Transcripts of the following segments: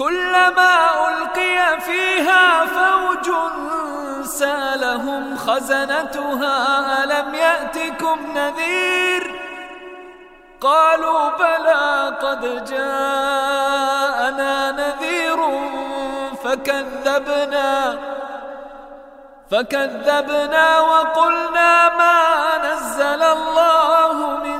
كلما ألقي فيها فوج سالهم خزنتها ألم يأتكم نذير؟ قالوا بلى قد جاءنا نذير فكذبنا فكذبنا وقلنا ما نزل الله من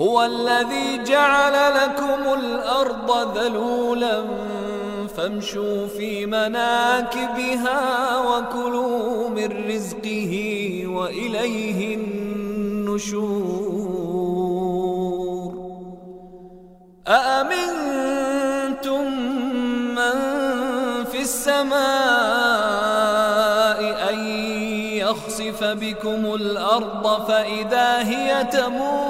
هو الذي جعل لكم الأرض ذلولا فامشوا في مناكبها وكلوا من رزقه وإليه النشور. أأمنتم من في السماء أن يخسف بكم الأرض فإذا هي تمور؟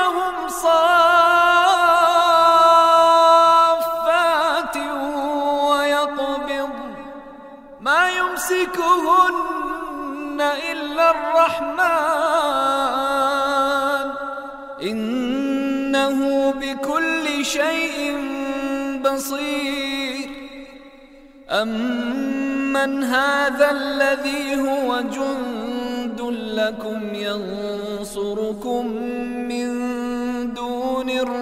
فوقهم صافات ويقبض. ما يمسكهن إلا الرحمن. إنه بكل شيء بصير. أمن هذا الذي هو جند لكم ينصركم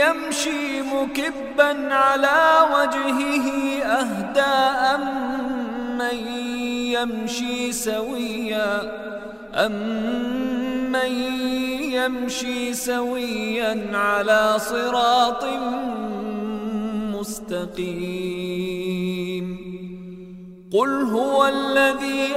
يمشي مكبا على وجهه أهدى أمن يمشي سويا أمن يمشي سويا على صراط مستقيم. قل هو الذي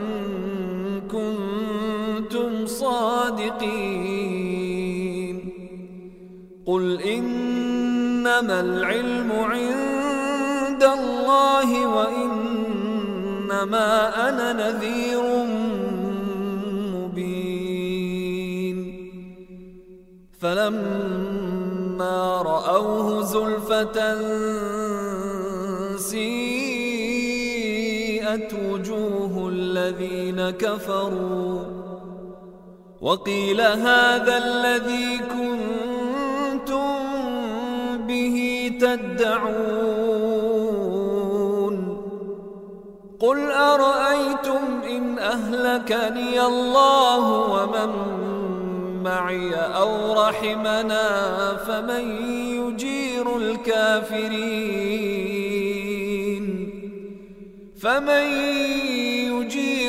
صادقين. قل إنما العلم عند الله وإنما أنا نذير مبين. فلما رأوه زلفة سيئت وجوه الذين كفروا وقيل هذا الذي كنتم به تدعون. قل أرأيتم إن أهلكني الله ومن معي أو رحمنا فمن يجير الكافرين. فمن